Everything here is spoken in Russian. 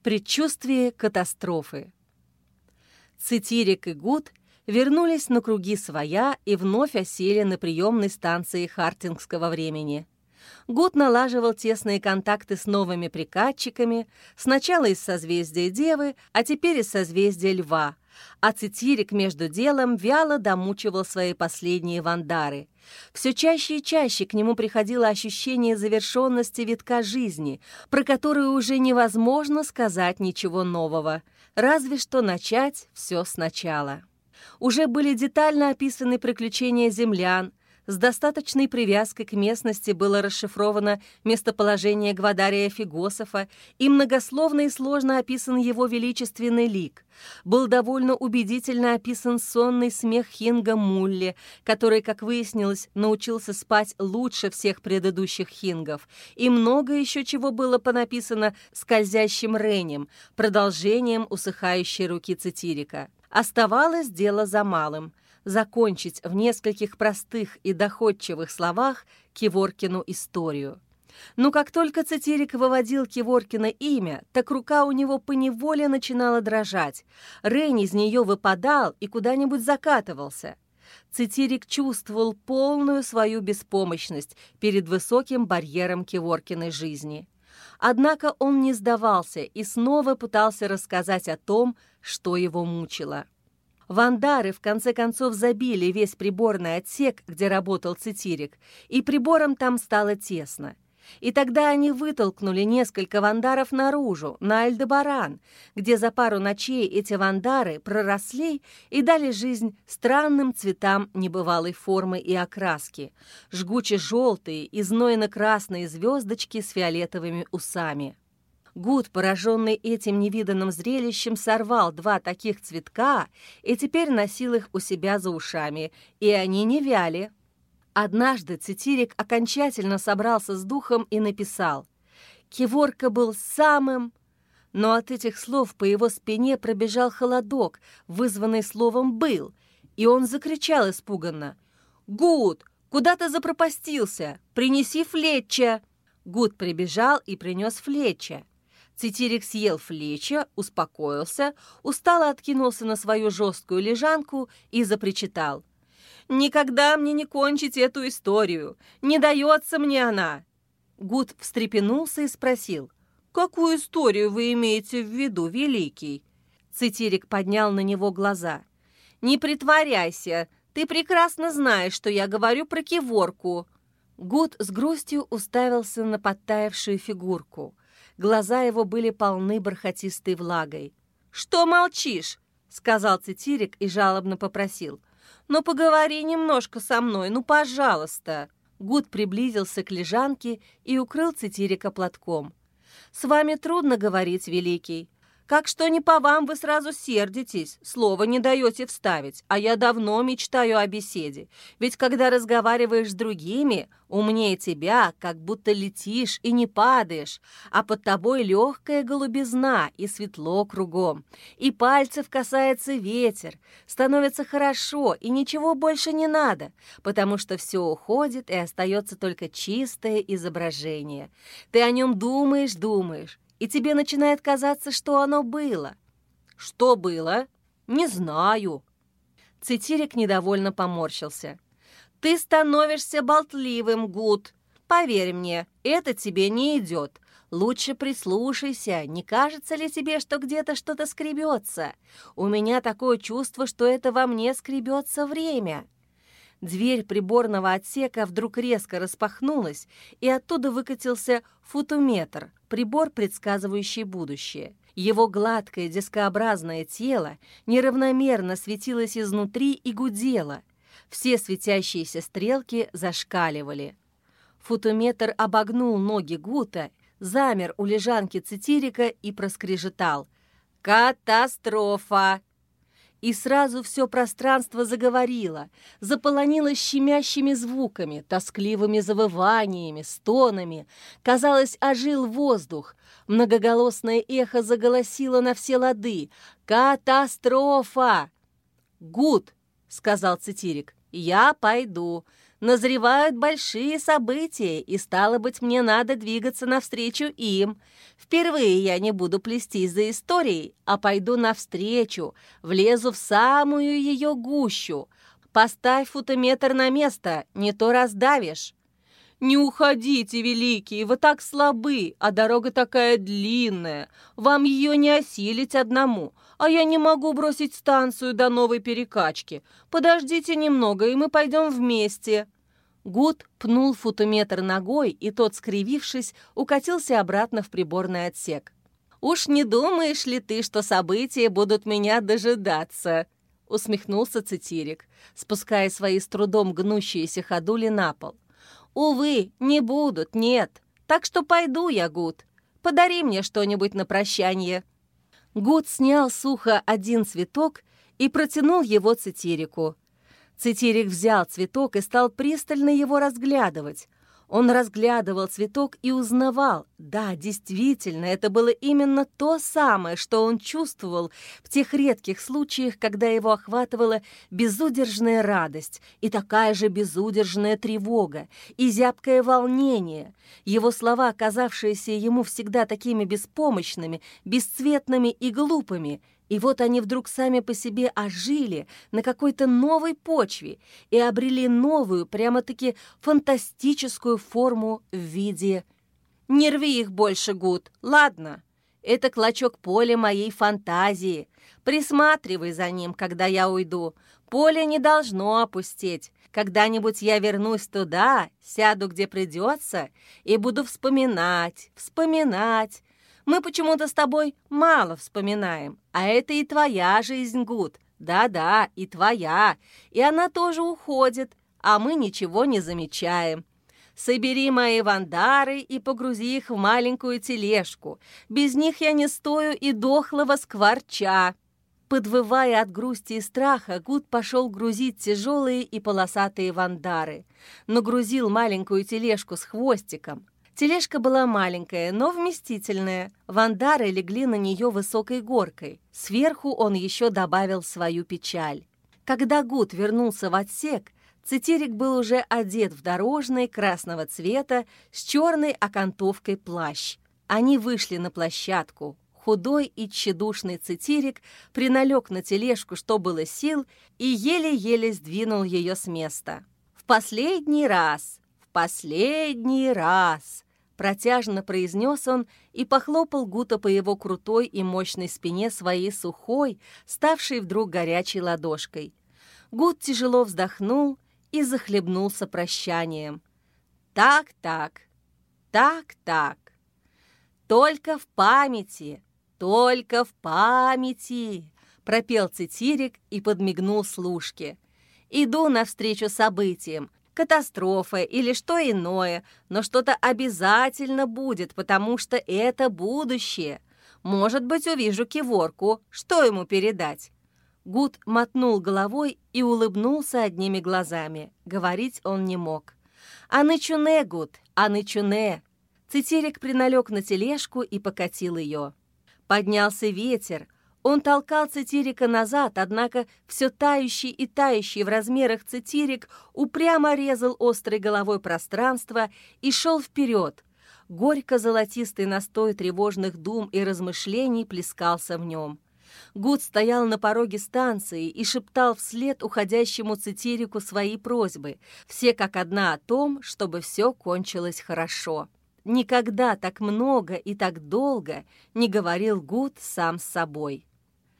в предчувствии катастрофы. Цитирик и Гуд вернулись на круги своя и вновь осели на приемной станции Хартингского времени. Гуд налаживал тесные контакты с новыми прикатчиками, сначала из созвездия Девы, а теперь из созвездия Льва, а Цитирик между делом вяло домучивал свои последние вандары. Все чаще и чаще к нему приходило ощущение завершенности витка жизни, про которую уже невозможно сказать ничего нового, разве что начать все сначала. Уже были детально описаны приключения землян, с достаточной привязкой к местности было расшифровано местоположение Гвадария Фигософа и многословно и сложно описан его величественный лик. Был довольно убедительно описан сонный смех Хинга Мулли, который, как выяснилось, научился спать лучше всех предыдущих хингов. И много еще чего было понаписано скользящим ренем, продолжением усыхающей руки Цитирика. Оставалось дело за малым — закончить в нескольких простых и доходчивых словах Киворкину историю. Но как только Цитирик выводил Киворкина имя, так рука у него поневоле начинала дрожать. Рень из нее выпадал и куда-нибудь закатывался. Цитирик чувствовал полную свою беспомощность перед высоким барьером Киворкиной жизни. Однако он не сдавался и снова пытался рассказать о том, что его мучило. Вандары в конце концов забили весь приборный отсек, где работал цитирик, и приборам там стало тесно. И тогда они вытолкнули несколько вандаров наружу, на Альдебаран, где за пару ночей эти вандары проросли и дали жизнь странным цветам небывалой формы и окраски, жгуче-желтые и знойно-красные звездочки с фиолетовыми усами. Гуд, пораженный этим невиданным зрелищем, сорвал два таких цветка и теперь носил их у себя за ушами, и они не вяли. Однажды Цитирик окончательно собрался с духом и написал «Киворка был самым...» Но от этих слов по его спине пробежал холодок, вызванный словом «был», и он закричал испуганно «Гуд, куда ты запропастился? Принеси Флетча!» Гуд прибежал и принес Флетча. Цитирик съел Флетча, успокоился, устало откинулся на свою жесткую лежанку и запричитал. «Никогда мне не кончить эту историю! Не дается мне она!» Гуд встрепенулся и спросил. «Какую историю вы имеете в виду, Великий?» Цитирик поднял на него глаза. «Не притворяйся! Ты прекрасно знаешь, что я говорю про киворку!» Гуд с грустью уставился на подтаявшую фигурку. Глаза его были полны бархатистой влагой. «Что молчишь?» — сказал Цитирик и жалобно попросил. «Ну, поговори немножко со мной, ну, пожалуйста!» Гуд приблизился к лежанке и укрыл Цитирика платком. «С вами трудно говорить, Великий. Как что не по вам вы сразу сердитесь, слово не даете вставить, а я давно мечтаю о беседе. Ведь когда разговариваешь с другими, умнее тебя, как будто летишь и не падаешь, а под тобой легкая голубизна и светло кругом, и пальцев касается ветер, становится хорошо и ничего больше не надо, потому что все уходит и остается только чистое изображение. Ты о нем думаешь, думаешь, и тебе начинает казаться, что оно было. Что было? Не знаю. Цитирик недовольно поморщился. Ты становишься болтливым, Гуд. Поверь мне, это тебе не идет. Лучше прислушайся, не кажется ли тебе, что где-то что-то скребется? У меня такое чувство, что это во мне скребется время. Дверь приборного отсека вдруг резко распахнулась, и оттуда выкатился футометр, прибор, предсказывающий будущее. Его гладкое дискообразное тело неравномерно светилось изнутри и гудело. Все светящиеся стрелки зашкаливали. Футометр обогнул ноги Гута, замер у лежанки цитирика и проскрежетал. «Катастрофа!» И сразу все пространство заговорило, заполонило щемящими звуками, тоскливыми завываниями, стонами. Казалось, ожил воздух. Многоголосное эхо заголосило на все лады. «Катастрофа!» «Гуд!» — сказал Цитирик. «Я пойду. Назревают большие события, и, стало быть, мне надо двигаться навстречу им. Впервые я не буду плестись за историей, а пойду навстречу, влезу в самую ее гущу. Поставь футометр на место, не то раздавишь. «Не уходите, великие, вы так слабы, а дорога такая длинная. Вам ее не осилить одному, а я не могу бросить станцию до новой перекачки. Подождите немного, и мы пойдем вместе». Гуд пнул футометр ногой, и тот, скривившись, укатился обратно в приборный отсек. «Уж не думаешь ли ты, что события будут меня дожидаться?» усмехнулся Цитирик, спуская свои с трудом гнущиеся ходули на пол. «Увы, не будут, нет. Так что пойду я, Гуд. Подари мне что-нибудь на прощание». Гуд снял сухо один цветок и протянул его Цитирику. Цитирик взял цветок и стал пристально его разглядывать. Он разглядывал цветок и узнавал. Да, действительно, это было именно то самое, что он чувствовал в тех редких случаях, когда его охватывала безудержная радость и такая же безудержная тревога и зябкое волнение. Его слова, казавшиеся ему всегда такими беспомощными, бесцветными и глупыми, и вот они вдруг сами по себе ожили на какой-то новой почве и обрели новую, прямо-таки фантастическую форму в виде... «Не рви их больше, Гуд, ладно? Это клочок поля моей фантазии. Присматривай за ним, когда я уйду. Поле не должно опустеть. Когда-нибудь я вернусь туда, сяду где придется и буду вспоминать, вспоминать, мы почему-то с тобой мало вспоминаем, а это и твоя жизнь, Гуд. Да-да, и твоя. И она тоже уходит, а мы ничего не замечаем. Собери мои вандары и погрузи их в маленькую тележку. Без них я не стою и дохлого скворча». Подвывая от грусти и страха, Гуд пошел грузить тяжелые и полосатые вандары. Нагрузил маленькую тележку с хвостиком. Тележка была маленькая, но вместительная. Вандары легли на нее высокой горкой. Сверху он еще добавил свою печаль. Когда Гуд вернулся в отсек, Цитирик был уже одет в дорожный красного цвета с черной окантовкой плащ. Они вышли на площадку. Худой и тщедушный Цитирик приналег на тележку, что было сил, и еле-еле сдвинул ее с места. «В последний раз! В последний раз!» Протяжно произнес он и похлопал Гута по его крутой и мощной спине своей сухой, ставшей вдруг горячей ладошкой. Гут тяжело вздохнул и захлебнулся прощанием. «Так-так, так-так, только в памяти, только в памяти!» пропел Цитирик и подмигнул служке. «Иду навстречу событиям, катастрофа или что иное, но что-то обязательно будет, потому что это будущее. Может быть, увижу киворку, что ему передать?» Гуд мотнул головой и улыбнулся одними глазами. Говорить он не мог. «Анычуне, Гуд, анычуне!» Цитирик приналег на тележку и покатил ее. Поднялся ветер, он толкал цитирика назад, однако все тающий и тающий в размерах цитирик упрямо резал острой головой пространство и шел вперед. Горько-золотистый настой тревожных дум и размышлений плескался в нем. Гуд стоял на пороге станции и шептал вслед уходящему цитирику свои просьбы, все как одна о том, чтобы все кончилось хорошо. Никогда так много и так долго не говорил Гуд сам с собой.